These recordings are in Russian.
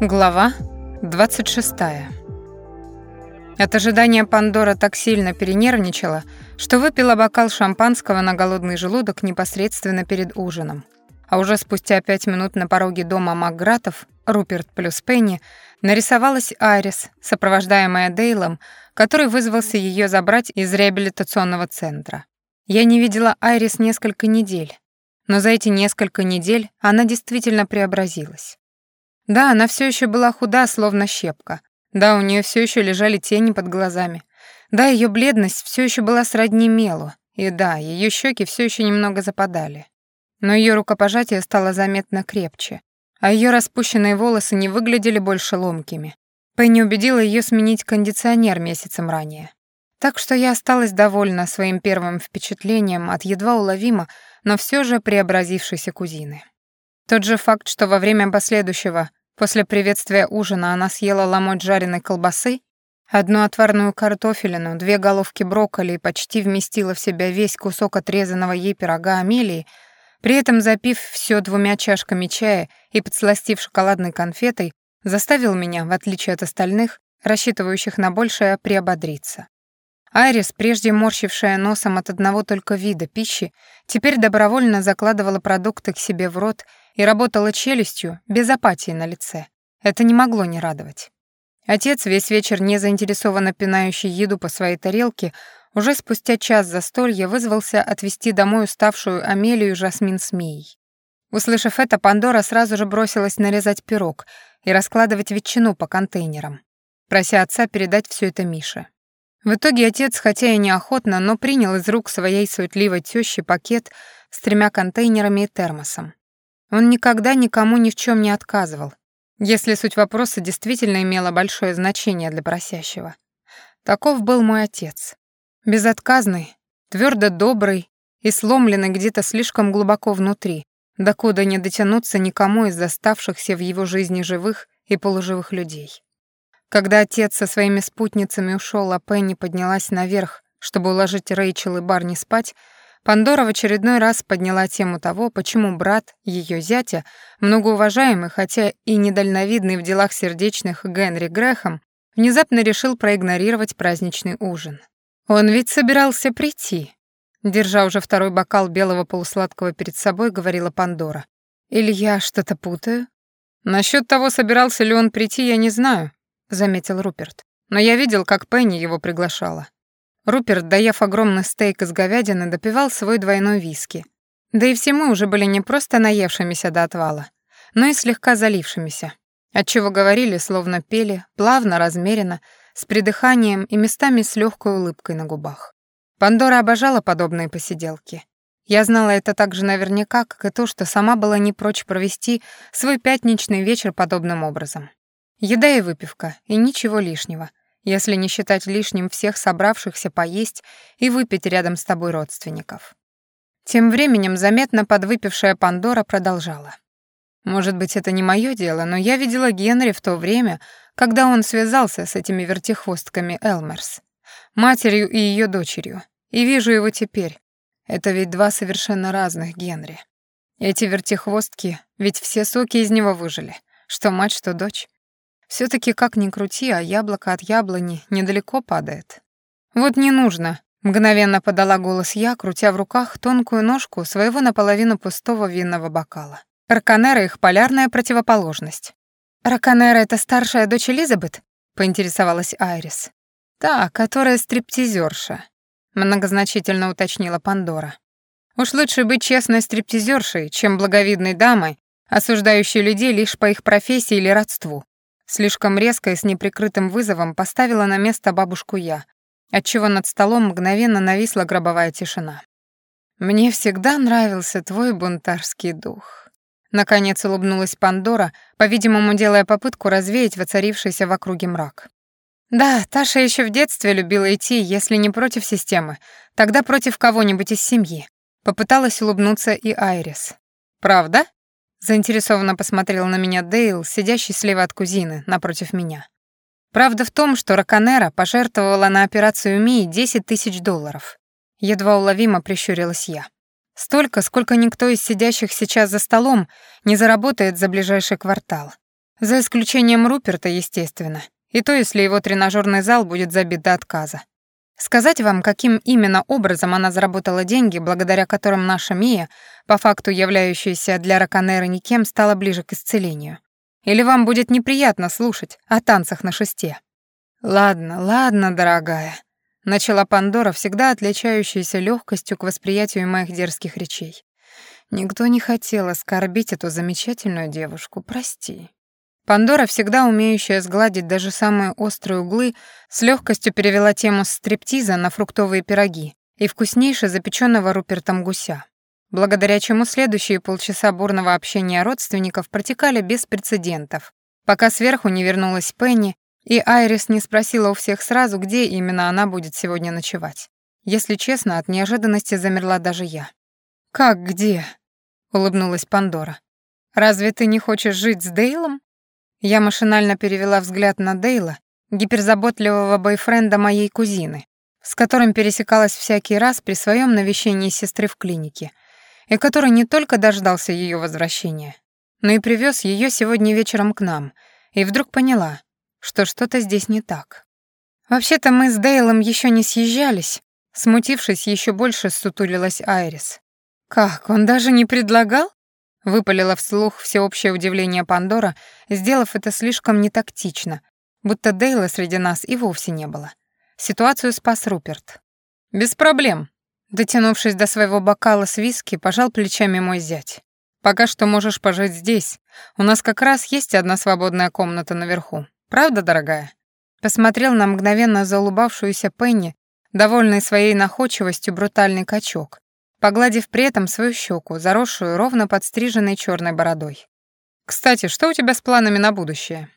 Глава 26. От ожидания Пандора так сильно перенервничала, что выпила бокал шампанского на голодный желудок непосредственно перед ужином. А уже спустя пять минут на пороге дома Макгратов Руперт плюс Пенни нарисовалась Айрис, сопровождаемая Дейлом, который вызвался ее забрать из реабилитационного центра. Я не видела Айрис несколько недель, но за эти несколько недель она действительно преобразилась. Да, она все еще была худа, словно щепка. Да, у нее все еще лежали тени под глазами. Да, ее бледность все еще была сродни мелу. И да, ее щеки все еще немного западали. Но ее рукопожатие стало заметно крепче, а ее распущенные волосы не выглядели больше ломкими. Пенни убедила ее сменить кондиционер месяцем ранее. Так что я осталась довольна своим первым впечатлением от едва уловимо, но все же преобразившейся кузины. Тот же факт, что во время последующего, после приветствия ужина, она съела ломоть жареной колбасы, одну отварную картофелину, две головки брокколи и почти вместила в себя весь кусок отрезанного ей пирога Амелии, при этом запив все двумя чашками чая и подсластив шоколадной конфетой, заставил меня, в отличие от остальных, рассчитывающих на большее, приободриться. Айрис, прежде морщившая носом от одного только вида пищи, теперь добровольно закладывала продукты к себе в рот и работала челюстью без апатии на лице. Это не могло не радовать. Отец, весь вечер не заинтересованно пинающий еду по своей тарелке, уже спустя час застолья вызвался отвезти домой уставшую Амелию Жасмин с Мией. Услышав это, Пандора сразу же бросилась нарезать пирог и раскладывать ветчину по контейнерам, прося отца передать все это Мише. В итоге отец, хотя и неохотно, но принял из рук своей суетливой тещи пакет с тремя контейнерами и термосом. Он никогда никому ни в чем не отказывал, если суть вопроса действительно имела большое значение для просящего. Таков был мой отец. Безотказный, твердо добрый и сломленный где-то слишком глубоко внутри, докуда не дотянуться никому из оставшихся в его жизни живых и полуживых людей. Когда отец со своими спутницами ушел, а Пенни поднялась наверх, чтобы уложить Рэйчел и Барни спать, Пандора в очередной раз подняла тему того, почему брат ее зятя, многоуважаемый, хотя и недальновидный в делах сердечных Генри Грэхэм, внезапно решил проигнорировать праздничный ужин. Он ведь собирался прийти. Держа уже второй бокал белого полусладкого перед собой, говорила Пандора. Или я что-то путаю? Насчет того, собирался ли он прийти, я не знаю, заметил Руперт. Но я видел, как Пенни его приглашала. Руперт, доев огромный стейк из говядины, допивал свой двойной виски. Да и все мы уже были не просто наевшимися до отвала, но и слегка залившимися, отчего говорили, словно пели, плавно, размеренно, с придыханием и местами с легкой улыбкой на губах. Пандора обожала подобные посиделки. Я знала это так же наверняка, как и то, что сама была не прочь провести свой пятничный вечер подобным образом. Еда и выпивка, и ничего лишнего — если не считать лишним всех собравшихся поесть и выпить рядом с тобой родственников. Тем временем заметно подвыпившая Пандора продолжала. Может быть, это не мое дело, но я видела Генри в то время, когда он связался с этими вертихвостками Элмерс, матерью и ее дочерью, и вижу его теперь. Это ведь два совершенно разных Генри. Эти вертихвостки, ведь все соки из него выжили, что мать, что дочь все таки как ни крути, а яблоко от яблони недалеко падает. Вот не нужно, мгновенно подала голос я, крутя в руках тонкую ножку своего наполовину пустого винного бокала. Раканера их полярная противоположность. Раканера это старшая дочь Элизабет? поинтересовалась Айрис. Та, которая стриптизерша, многозначительно уточнила Пандора. Уж лучше быть честной стриптизершей, чем благовидной дамой, осуждающей людей лишь по их профессии или родству. Слишком резко и с неприкрытым вызовом поставила на место бабушку я, отчего над столом мгновенно нависла гробовая тишина. «Мне всегда нравился твой бунтарский дух». Наконец улыбнулась Пандора, по-видимому, делая попытку развеять воцарившийся в округе мрак. «Да, Таша еще в детстве любила идти, если не против системы, тогда против кого-нибудь из семьи». Попыталась улыбнуться и Айрис. «Правда?» Заинтересованно посмотрел на меня Дейл, сидящий слева от кузины, напротив меня. Правда в том, что Раканера пожертвовала на операцию Мии 10 тысяч долларов. Едва уловимо прищурилась я. Столько, сколько никто из сидящих сейчас за столом не заработает за ближайший квартал. За исключением Руперта, естественно. И то, если его тренажерный зал будет забит до отказа. Сказать вам, каким именно образом она заработала деньги, благодаря которым наша Мия, по факту являющаяся для Раканера никем, стала ближе к исцелению? Или вам будет неприятно слушать о танцах на шесте? Ладно, ладно, дорогая, начала Пандора, всегда отличающаяся легкостью к восприятию моих дерзких речей. Никто не хотел оскорбить эту замечательную девушку, прости. Пандора, всегда умеющая сгладить даже самые острые углы, с легкостью перевела тему с стриптиза на фруктовые пироги и вкуснейше запеченного Рупертом гуся, благодаря чему следующие полчаса бурного общения родственников протекали без прецедентов, пока сверху не вернулась Пенни, и Айрис не спросила у всех сразу, где именно она будет сегодня ночевать. Если честно, от неожиданности замерла даже я. «Как где?» — улыбнулась Пандора. «Разве ты не хочешь жить с Дейлом?» Я машинально перевела взгляд на Дейла, гиперзаботливого бойфренда моей кузины, с которым пересекалась всякий раз при своем навещении сестры в клинике, и который не только дождался ее возвращения, но и привез ее сегодня вечером к нам, и вдруг поняла, что что-то здесь не так. Вообще-то мы с Дейлом еще не съезжались, смутившись, еще больше сутулилась Айрис. Как, он даже не предлагал? Выпалила вслух всеобщее удивление Пандора, сделав это слишком нетактично, будто Дейла среди нас и вовсе не было. Ситуацию спас Руперт. «Без проблем», Дотянувшись до своего бокала с виски, пожал плечами мой зять. «Пока что можешь пожить здесь. У нас как раз есть одна свободная комната наверху. Правда, дорогая?» Посмотрел на мгновенно заулыбавшуюся Пенни, довольный своей находчивостью брутальный качок, погладив при этом свою щеку, заросшую ровно подстриженной черной бородой. «Кстати, что у тебя с планами на будущее?»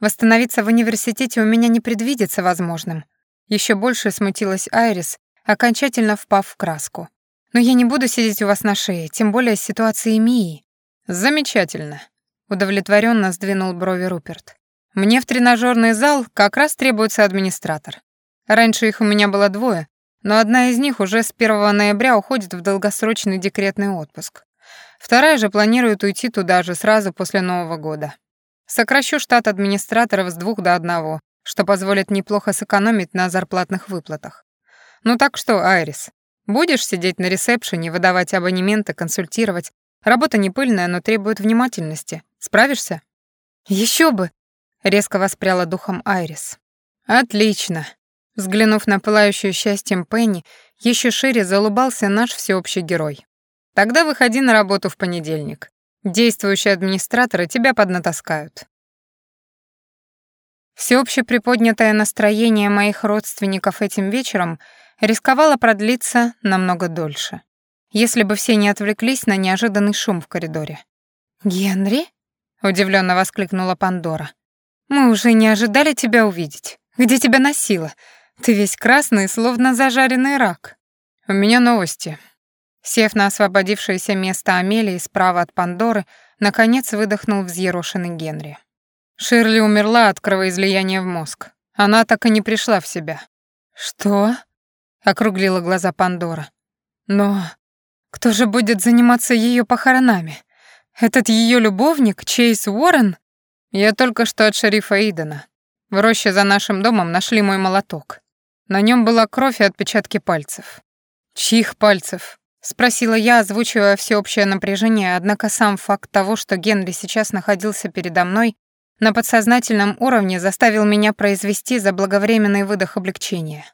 «Восстановиться в университете у меня не предвидится возможным». Еще больше смутилась Айрис, окончательно впав в краску. «Но я не буду сидеть у вас на шее, тем более с ситуацией Мии». «Замечательно», — удовлетворенно сдвинул брови Руперт. «Мне в тренажерный зал как раз требуется администратор. Раньше их у меня было двое, но одна из них уже с 1 ноября уходит в долгосрочный декретный отпуск. Вторая же планирует уйти туда же сразу после Нового года. Сокращу штат администраторов с двух до одного, что позволит неплохо сэкономить на зарплатных выплатах. Ну так что, Айрис, будешь сидеть на ресепшене, выдавать абонементы, консультировать? Работа не пыльная, но требует внимательности. Справишься? Еще бы, резко воспряла духом Айрис. Отлично, Взглянув на пылающую счастьем Пенни, еще шире заулыбался наш всеобщий герой. «Тогда выходи на работу в понедельник. Действующие администраторы тебя поднатаскают». Всеобще приподнятое настроение моих родственников этим вечером рисковало продлиться намного дольше, если бы все не отвлеклись на неожиданный шум в коридоре. «Генри?» — удивленно воскликнула Пандора. «Мы уже не ожидали тебя увидеть. Где тебя носило? Ты весь красный, словно зажаренный рак. У меня новости. Сев на освободившееся место Амелии справа от Пандоры, наконец выдохнул взъерошенный Генри. Ширли умерла от кровоизлияния в мозг. Она так и не пришла в себя. «Что?» — округлила глаза Пандора. «Но кто же будет заниматься ее похоронами? Этот ее любовник, Чейз Уоррен?» «Я только что от шерифа Идена. В роще за нашим домом нашли мой молоток. На нем была кровь и отпечатки пальцев. «Чьих пальцев?» — спросила я, озвучивая всеобщее напряжение, однако сам факт того, что Генри сейчас находился передо мной, на подсознательном уровне заставил меня произвести заблаговременный выдох облегчения.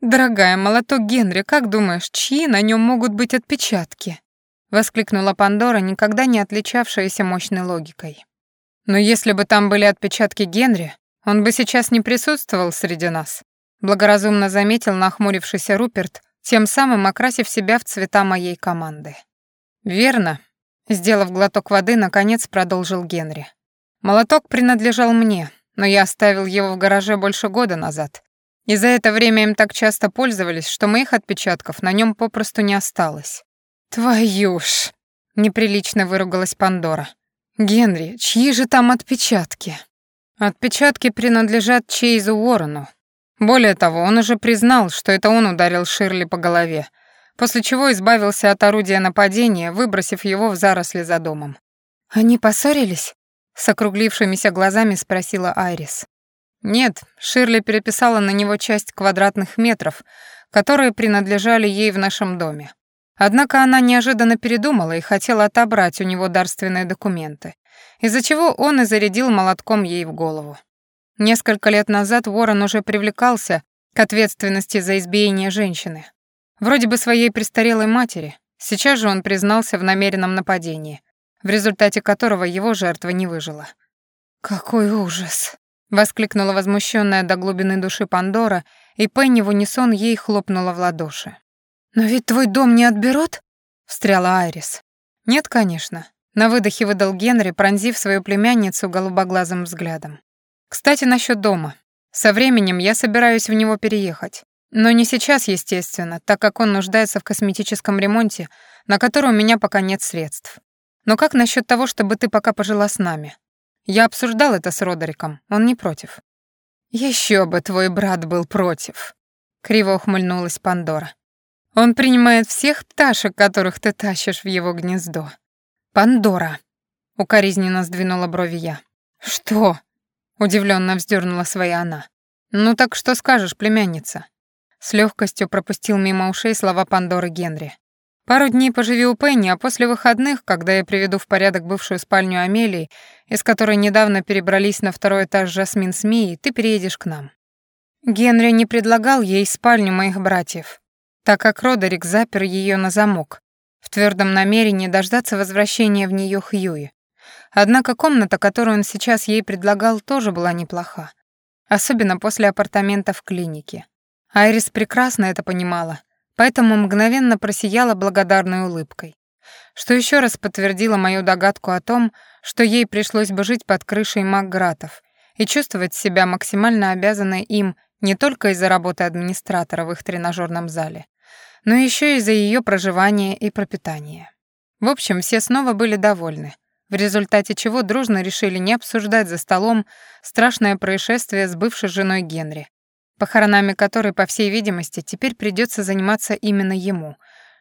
«Дорогая, молоток Генри, как думаешь, чьи на нем могут быть отпечатки?» — воскликнула Пандора, никогда не отличавшаяся мощной логикой. «Но если бы там были отпечатки Генри, он бы сейчас не присутствовал среди нас благоразумно заметил нахмурившийся Руперт, тем самым окрасив себя в цвета моей команды. «Верно», — сделав глоток воды, наконец продолжил Генри. «Молоток принадлежал мне, но я оставил его в гараже больше года назад. И за это время им так часто пользовались, что моих отпечатков на нем попросту не осталось». «Твою ж!» — неприлично выругалась Пандора. «Генри, чьи же там отпечатки?» «Отпечатки принадлежат Чейзу Уоррену», более того, он уже признал, что это он ударил Ширли по голове, после чего избавился от орудия нападения, выбросив его в заросли за домом. «Они поссорились?» С округлившимися глазами спросила Айрис. Нет, Ширли переписала на него часть квадратных метров, которые принадлежали ей в нашем доме. Однако она неожиданно передумала и хотела отобрать у него дарственные документы, из-за чего он и зарядил молотком ей в голову. Несколько лет назад Ворон уже привлекался к ответственности за избиение женщины. Вроде бы своей престарелой матери. Сейчас же он признался в намеренном нападении, в результате которого его жертва не выжила. «Какой ужас!» — воскликнула возмущенная до глубины души Пандора, и Пенни в унисон ей хлопнула в ладоши. «Но ведь твой дом не отберут?» — встряла Айрис. «Нет, конечно», — на выдохе выдал Генри, пронзив свою племянницу голубоглазым взглядом. «Кстати, насчет дома. Со временем я собираюсь в него переехать. Но не сейчас, естественно, так как он нуждается в косметическом ремонте, на который у меня пока нет средств. Но как насчет того, чтобы ты пока пожила с нами? Я обсуждал это с Родериком, он не против». Еще бы твой брат был против», — криво ухмыльнулась Пандора. Он принимает всех пташек, которых ты тащишь в его гнездо. Пандора. Укоризненно сдвинула брови я. Что? Удивленно вздернула свои она. Ну так что скажешь, племянница? С легкостью пропустил мимо ушей слова Пандоры Генри. Пару дней поживи у Пенни, а после выходных, когда я приведу в порядок бывшую спальню Амелии, из которой недавно перебрались на второй этаж Жасмин с Мией, ты переедешь к нам. Генри не предлагал ей спальню моих братьев, так как Родерик запер ее на замок, в твердом намерении дождаться возвращения в нее Хьюи. Однако комната, которую он сейчас ей предлагал, тоже была неплоха. Особенно после апартамента в клинике. Айрис прекрасно это понимала, поэтому мгновенно просияла благодарной улыбкой. Что еще раз подтвердило мою догадку о том, что ей пришлось бы жить под крышей Макгратов и чувствовать себя максимально обязанной им не только из-за работы администратора в их тренажерном зале, но еще и за ее проживание и пропитание. В общем, все снова были довольны, в результате чего дружно решили не обсуждать за столом страшное происшествие с бывшей женой Генри, похоронами которой, по всей видимости, теперь придется заниматься именно ему,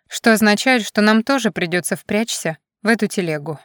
что означает, что нам тоже придется впрячься в эту телегу.